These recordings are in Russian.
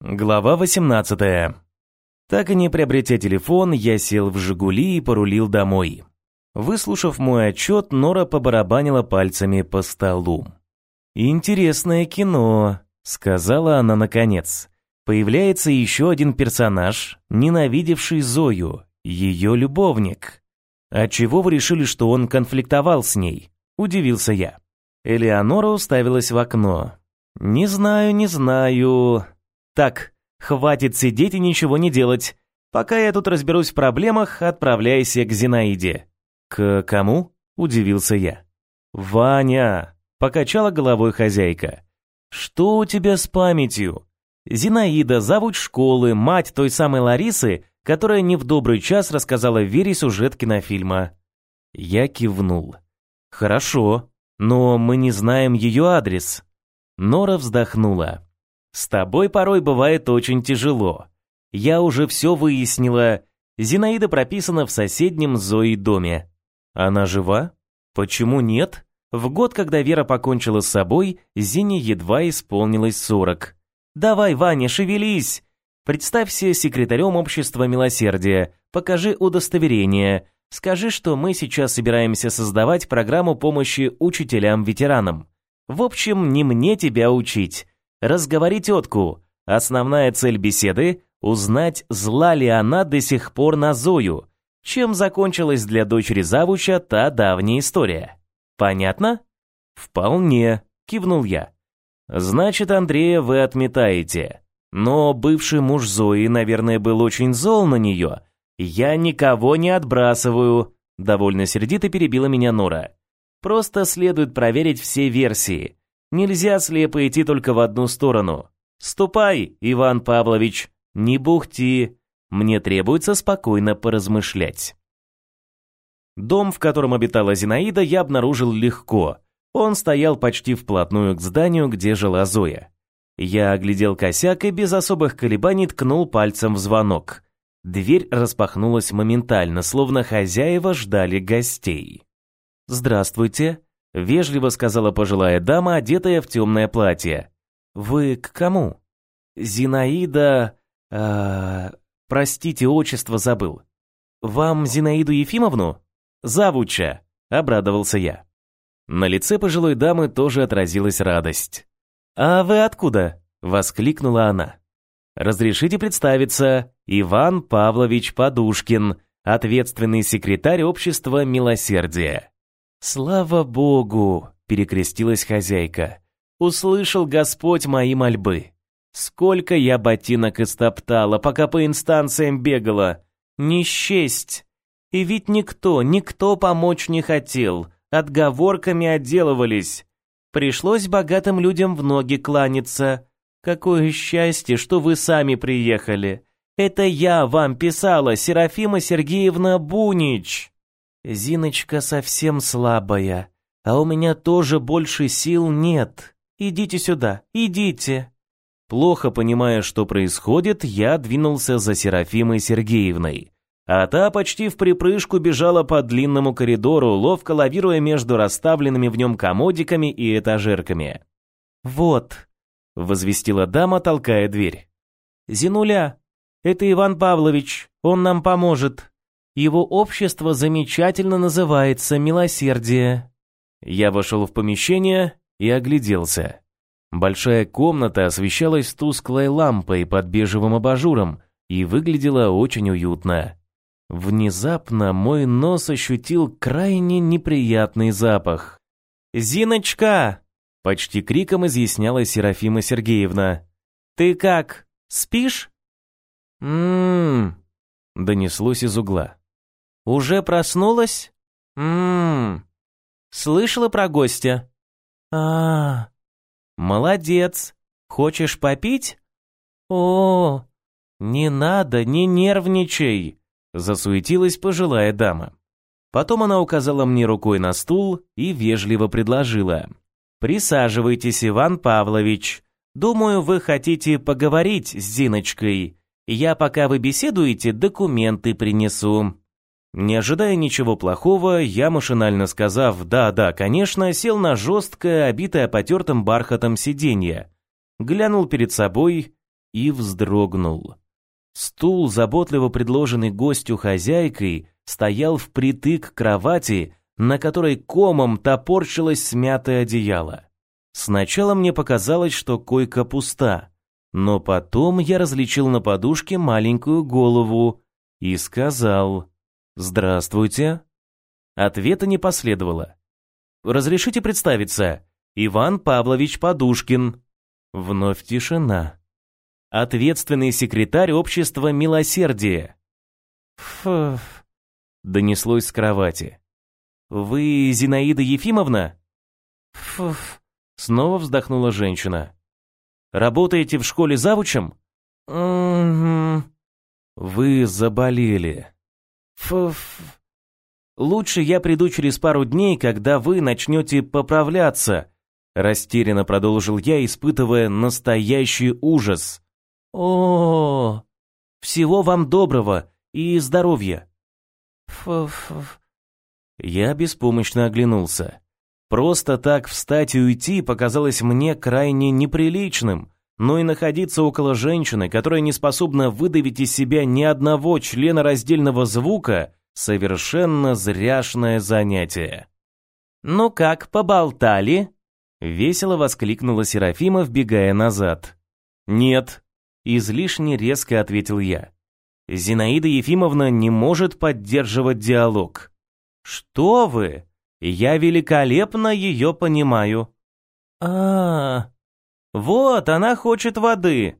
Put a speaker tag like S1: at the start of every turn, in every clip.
S1: Глава 18. Так и не приобретя телефон, я сел в «Жигули» и порулил домой. Выслушав мой отчет, Нора побарабанила пальцами по столу. «Интересное кино», — сказала она наконец. «Появляется еще один персонаж, ненавидевший Зою, ее любовник. А чего вы решили, что он конфликтовал с ней?» — удивился я. Элеонора уставилась в окно. «Не знаю, не знаю. Так, хватит сидеть и ничего не делать. Пока я тут разберусь в проблемах, отправляйся к Зинаиде. К кому? удивился я. Ваня, покачала головой хозяйка. Что у тебя с памятью? Зинаида, завуч школы, мать той самой Ларисы, которая не в добрый час рассказала Вере сюжет кинофильма. Я кивнул. Хорошо, но мы не знаем ее адрес. Нора вздохнула. С тобой порой бывает очень тяжело. Я уже все выяснила. Зинаида прописана в соседнем Зои доме. Она жива? Почему нет? В год, когда Вера покончила с собой, Зине едва исполнилось сорок. Давай, Ваня, шевелись. Представься секретарем общества милосердия. Покажи удостоверение. Скажи, что мы сейчас собираемся создавать программу помощи учителям-ветеранам. В общем, не мне тебя учить. Разговори тетку. Основная цель беседы – узнать, зла ли она до сих пор на Зою. Чем закончилась для дочери завуча та давняя история. Понятно? Вполне, кивнул я. Значит, Андрея вы отметаете. Но бывший муж Зои, наверное, был очень зол на нее. Я никого не отбрасываю. Довольно сердито перебила меня Нора. Просто следует проверить все версии. Нельзя слепо идти только в одну сторону. Ступай, Иван Павлович, не бухти. Мне требуется спокойно поразмышлять. Дом, в котором обитала Зинаида, я обнаружил легко. Он стоял почти вплотную к зданию, где жила Зоя. Я оглядел косяк и без особых колебаний ткнул пальцем в звонок. Дверь распахнулась моментально, словно хозяева ждали гостей. «Здравствуйте», Вежливо сказала пожилая дама, одетая в темное платье. Вы к кому? Зинаида... Э, простите, отчество забыл. Вам Зинаиду Ефимовну? Завуча, обрадовался я. На лице пожилой дамы тоже отразилась радость. «А вы откуда?» — воскликнула она. «Разрешите представиться, Иван Павлович Подушкин, ответственный секретарь общества милосердия». «Слава Богу!» — перекрестилась хозяйка. «Услышал Господь мои мольбы. Сколько я ботинок истоптала, пока по инстанциям бегала. Не счесть! И ведь никто, никто помочь не хотел, отговорками отделывались. Пришлось богатым людям в ноги кланяться. Какое счастье, что вы сами приехали. Это я вам писала, Серафима Сергеевна Бунич!» Зиночка совсем слабая, а у меня тоже больше сил нет. Идите сюда, идите. Плохо понимая, что происходит, я двинулся за Серафимой Сергеевной. А та почти в припрыжку бежала по длинному коридору, ловко лавируя между расставленными в нем комодиками и этажерками. «Вот», — возвестила дама, толкая дверь. «Зинуля, это Иван Павлович, он нам поможет». Его общество замечательно называется «Милосердие». Я вошел в помещение и огляделся. Большая комната освещалась тусклой лампой под бежевым абажуром и выглядела очень уютно. Внезапно мой нос ощутил крайне неприятный запах. «Зиночка!» — почти криком изъясняла Серафима Сергеевна. «Ты как, спишь?» «М-м-м», донеслось из угла. Уже проснулась? Мм. Слышала про гостя? А, -а, а. Молодец. Хочешь попить? О, не надо, не нервничай, засуетилась пожилая дама. Потом она указала мне рукой на стул и вежливо предложила: "Присаживайтесь, Иван Павлович. Думаю, вы хотите поговорить с Зиночкой. Я пока вы беседуете, документы принесу". Не ожидая ничего плохого, я машинально сказав «да-да, конечно», сел на жесткое, обитое потертым бархатом сиденье, глянул перед собой и вздрогнул. Стул, заботливо предложенный гостю хозяйкой, стоял впритык к кровати, на которой комом топорщилось смятое одеяло. Сначала мне показалось, что койка пуста, но потом я различил на подушке маленькую голову и сказал «Здравствуйте». Ответа не последовало. «Разрешите представиться? Иван Павлович Подушкин». Вновь тишина. Ответственный секретарь общества милосердия. «Фуф», — донеслось с кровати. «Вы Зинаида Ефимовна?» «Фуф», — снова вздохнула женщина. «Работаете в школе завучем?» «Угу». «Вы заболели». «Фуф». «Лучше я приду через пару дней, когда вы начнете поправляться», растерянно продолжил я, испытывая настоящий ужас. О, всего вам доброго и здоровья. Фу-фу. Я беспомощно оглянулся. Просто так встать и уйти показалось мне крайне неприличным, но и находиться около женщины, которая не способна выдавить из себя ни одного члена раздельного звука, совершенно зряшное занятие. «Ну как, поболтали?» — весело воскликнула Серафима, вбегая назад. «Нет», излишне резко ответил я. Зинаида Ефимовна не может поддерживать диалог. Что вы? Я великолепно ее понимаю. А, -а, -а. Вот она хочет воды.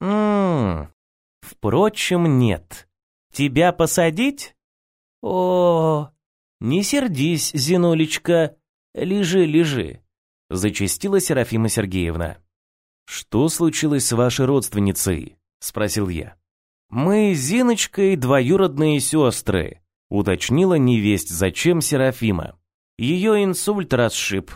S1: Мм. Впрочем, нет. Тебя посадить? О, не сердись, Зинулечка. Лежи, лежи, зачастила Серафима Сергеевна. «Что случилось с вашей родственницей?» – спросил я. «Мы с Зиночкой двоюродные сестры», – уточнила невесть зачем Серафима. Ее инсульт расшиб.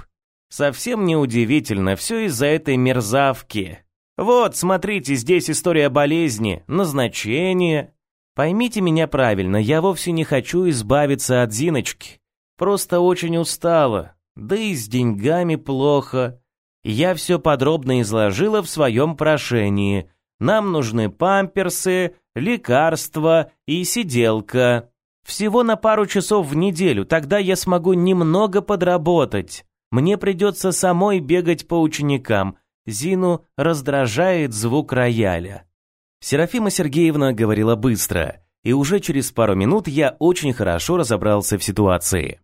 S1: Совсем неудивительно, все из-за этой мерзавки. Вот, смотрите, здесь история болезни, назначение. Поймите меня правильно, я вовсе не хочу избавиться от Зиночки. Просто очень устала, да и с деньгами плохо. Я все подробно изложила в своем прошении. Нам нужны памперсы, лекарства и сиделка. Всего на пару часов в неделю, тогда я смогу немного подработать. Мне придется самой бегать по ученикам. Зину раздражает звук рояля. Серафима Сергеевна говорила быстро, и уже через пару минут я очень хорошо разобрался в ситуации.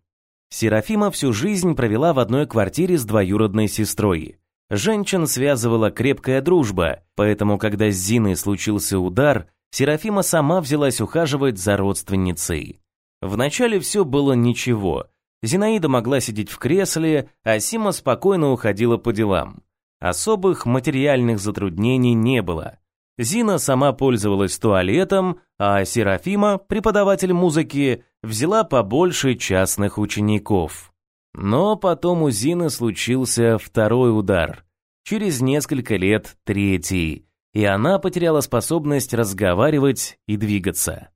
S1: Серафима всю жизнь провела в одной квартире с двоюродной сестрой. Женщин связывала крепкая дружба, поэтому, когда с Зиной случился удар, Серафима сама взялась ухаживать за родственницей. Вначале все было ничего. Зинаида могла сидеть в кресле, а Сима спокойно уходила по делам. Особых материальных затруднений не было. Зина сама пользовалась туалетом, а Серафима, преподаватель музыки, взяла побольше частных учеников. Но потом у Зины случился второй удар. Через несколько лет третий, и она потеряла способность разговаривать и двигаться.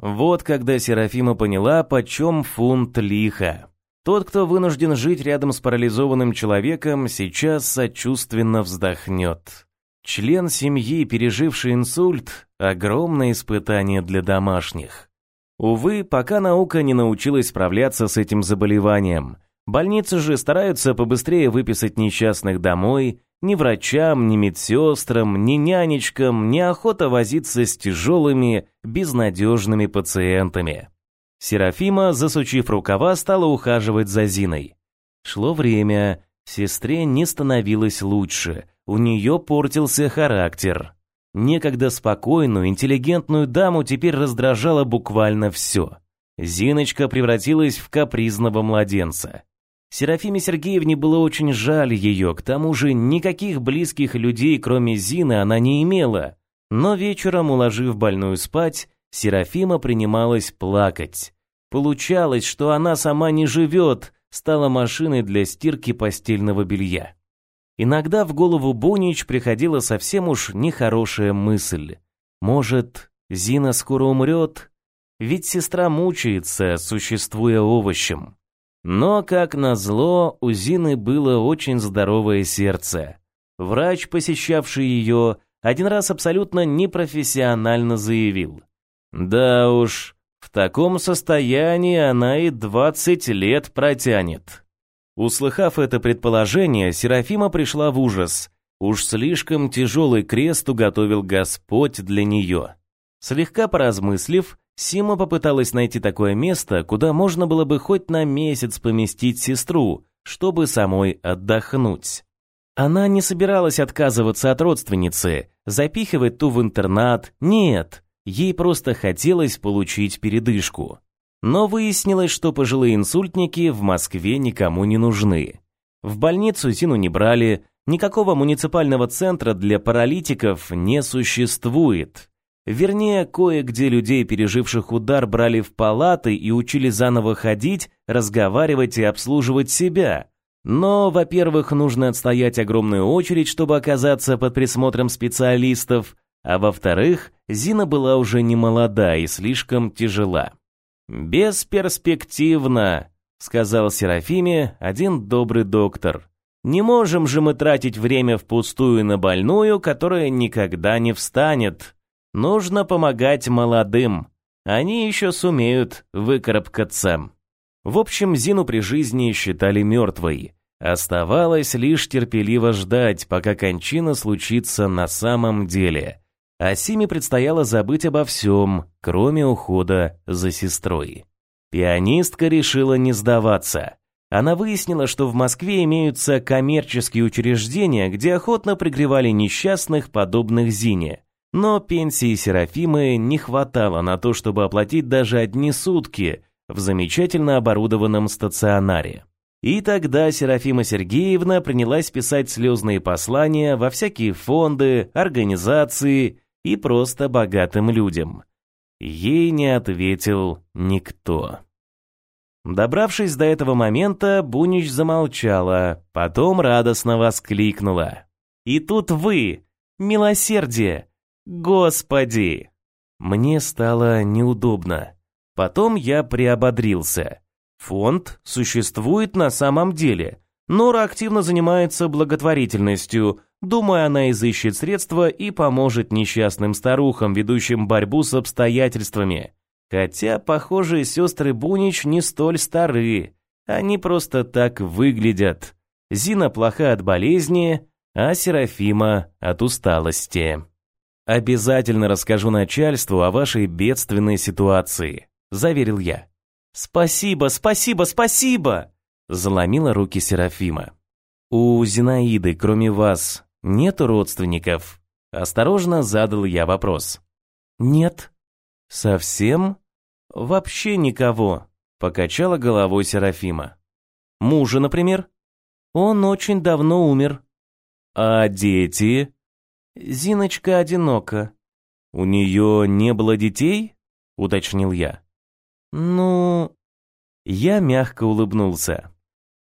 S1: Вот когда Серафима поняла, почем фунт лиха. Тот, кто вынужден жить рядом с парализованным человеком, сейчас сочувственно вздохнет. Член семьи, переживший инсульт, огромное испытание для домашних. Увы, пока наука не научилась справляться с этим заболеванием. Больницы же стараются побыстрее выписать несчастных домой, ни врачам, ни медсестрам, ни нянечкам неохота возиться с тяжелыми, безнадежными пациентами. Серафима, засучив рукава, стала ухаживать за Зиной. Шло время, сестре не становилось лучше, у нее портился характер. Некогда спокойную, интеллигентную даму теперь раздражало буквально все. Зиночка превратилась в капризного младенца. Серафиме Сергеевне было очень жаль ее, к тому же никаких близких людей, кроме Зины, она не имела. Но вечером, уложив больную спать, Серафима принималась плакать. Получалось, что она сама не живет, стала машиной для стирки постельного белья. Иногда в голову Бунич приходила совсем уж нехорошая мысль. Может, Зина скоро умрет? Ведь сестра мучается, существуя овощем. Но, как назло, у Зины было очень здоровое сердце. Врач, посещавший ее, один раз абсолютно непрофессионально заявил. «Да уж, в таком состоянии она и двадцать лет протянет». Услыхав это предположение, Серафима пришла в ужас. Уж слишком тяжелый крест уготовил Господь для нее. Слегка поразмыслив, Сима попыталась найти такое место, куда можно было бы хоть на месяц поместить сестру, чтобы самой отдохнуть. Она не собиралась отказываться от родственницы, запихивать ту в интернат, нет, ей просто хотелось получить передышку. Но выяснилось, что пожилые инсультники в Москве никому не нужны. В больницу Зину не брали, никакого муниципального центра для паралитиков не существует. Вернее, кое-где людей, переживших удар, брали в палаты и учили заново ходить, разговаривать и обслуживать себя. Но, во-первых, нужно отстоять огромную очередь, чтобы оказаться под присмотром специалистов, а во-вторых, Зина была уже не молода и слишком тяжела. «Бесперспективно», — сказал Серафиме один добрый доктор. «Не можем же мы тратить время впустую на больную, которая никогда не встанет». Нужно помогать молодым. Они еще сумеют выкарабкаться. В общем, Зину при жизни считали мертвой. Оставалось лишь терпеливо ждать, пока кончина случится на самом деле. А Симе предстояло забыть обо всем, кроме ухода за сестрой. Пианистка решила не сдаваться. Она выяснила, что в Москве имеются коммерческие учреждения, где охотно пригревали несчастных, подобных Зине. Но пенсии Серафимы не хватало на то, чтобы оплатить даже одни сутки в замечательно оборудованном стационаре. И тогда Серафима Сергеевна принялась писать слезные послания во всякие фонды, организации и просто богатым людям. Ей не ответил никто. Добравшись до этого момента, Бунич замолчала, потом радостно воскликнула. «И тут вы! Милосердие! Господи! Мне стало неудобно. Потом я приободрился. Фонд существует на самом деле. Нора активно занимается благотворительностью. Думаю, она изыщет средства и поможет несчастным старухам, ведущим борьбу с обстоятельствами. Хотя, похоже, сестры Бунич не столь стары. Они просто так выглядят. Зина плоха от болезни, а Серафима от усталости. «Обязательно расскажу начальству о вашей бедственной ситуации», – заверил я. «Спасибо, спасибо, спасибо!» – заломила руки Серафима. «У Зинаиды, кроме вас, нет родственников?» Осторожно задал я вопрос. «Нет». «Совсем?» «Вообще никого», – покачала головой Серафима. «Мужа, например?» «Он очень давно умер». «А дети?» Зиночка одинока. У нее не было детей? уточнил я. Ну, я мягко улыбнулся.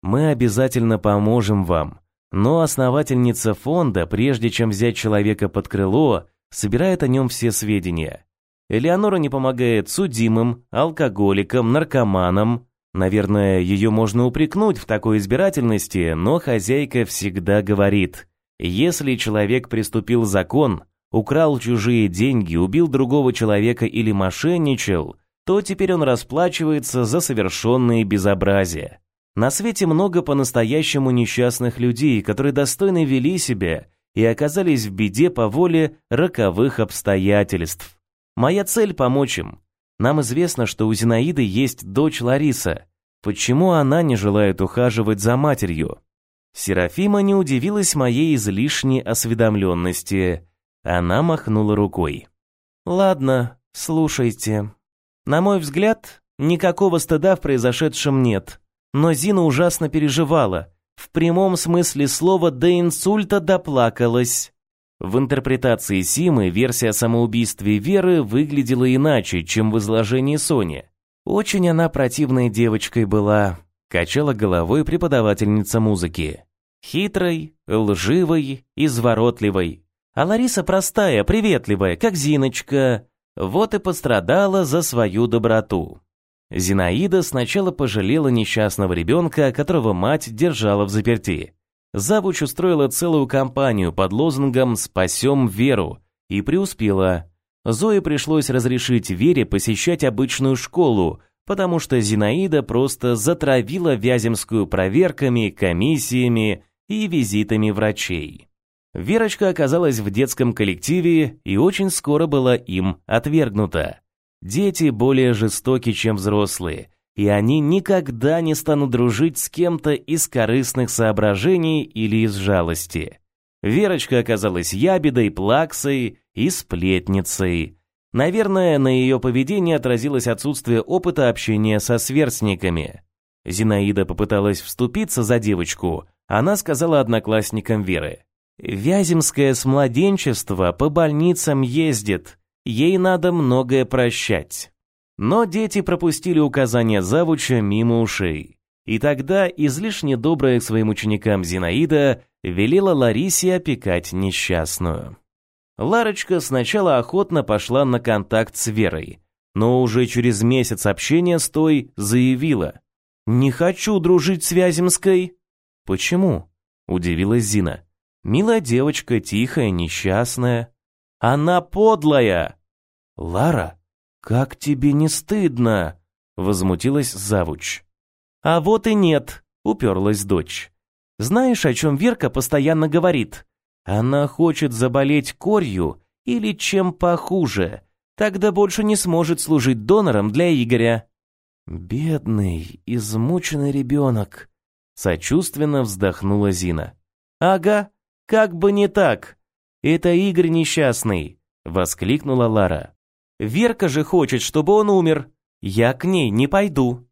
S1: Мы обязательно поможем вам, но основательница фонда, прежде чем взять человека под крыло, собирает о нем все сведения. Элеонора не помогает судимым, алкоголикам, наркоманам. Наверное, ее можно упрекнуть в такой избирательности, но хозяйка всегда говорит: если человек приступил закон, украл чужие деньги, убил другого человека или мошенничал, то теперь он расплачивается за совершенные безобразия. На свете много по-настоящему несчастных людей, которые достойно вели себя и оказались в беде по воле роковых обстоятельств. Моя цель помочь им. Нам известно, что у Зинаиды есть дочь Лариса. Почему она не желает ухаживать за матерью? Серафима не удивилась моей излишней осведомленности. Она махнула рукой. «Ладно, слушайте. На мой взгляд, никакого стыда в произошедшем нет. Но Зина ужасно переживала. В прямом смысле слова до инсульта доплакалась». В интерпретации Симы версия о самоубийстве Веры выглядела иначе, чем в изложении Сони. Очень она противной девочкой была, качала головой преподавательница музыки. Хитрой, лживой, изворотливой. А Лариса простая, приветливая, как Зиночка. Вот и пострадала за свою доброту. Зинаида сначала пожалела несчастного ребенка, которого мать держала в заперти. Завуч устроила целую кампанию под лозунгом «Спасем Веру» и преуспела. Зое пришлось разрешить Вере посещать обычную школу, потому что Зинаида просто затравила Вяземскую проверками, комиссиями и визитами врачей. Верочка оказалась в детском коллективе и очень скоро была им отвергнута. Дети более жестоки, чем взрослые, и они никогда не станут дружить с кем-то из корыстных соображений или из жалости. Верочка оказалась ябедой, плаксой и сплетницей. Наверное, на ее поведении отразилось отсутствие опыта общения со сверстниками. Зинаида попыталась вступиться за девочку, она сказала одноклассникам Веры. «Вяземская с младенчества по больницам ездит, ей надо многое прощать». Но дети пропустили указания завуча мимо ушей. И тогда излишне добрая к своим ученикам Зинаида велела Ларисе опекать несчастную. Ларочка сначала охотно пошла на контакт с Верой, но уже через месяц общения с той заявила «Не хочу дружить с Вяземской». «Почему?» – удивилась Зина. «Милая девочка, тихая, несчастная». «Она подлая!» «Лара, как тебе не стыдно?» – возмутилась завуч. «А вот и нет», – уперлась дочь. «Знаешь, о чем Верка постоянно говорит? Она хочет заболеть корью или чем похуже. Тогда больше не сможет служить донором для Игоря. Бедный, измученный ребенок. Сочувственно вздохнула Зина. Ага, как бы не так. Это Игорь несчастный, воскликнула Лара. Верка же хочет, чтобы он умер. Я к ней не пойду.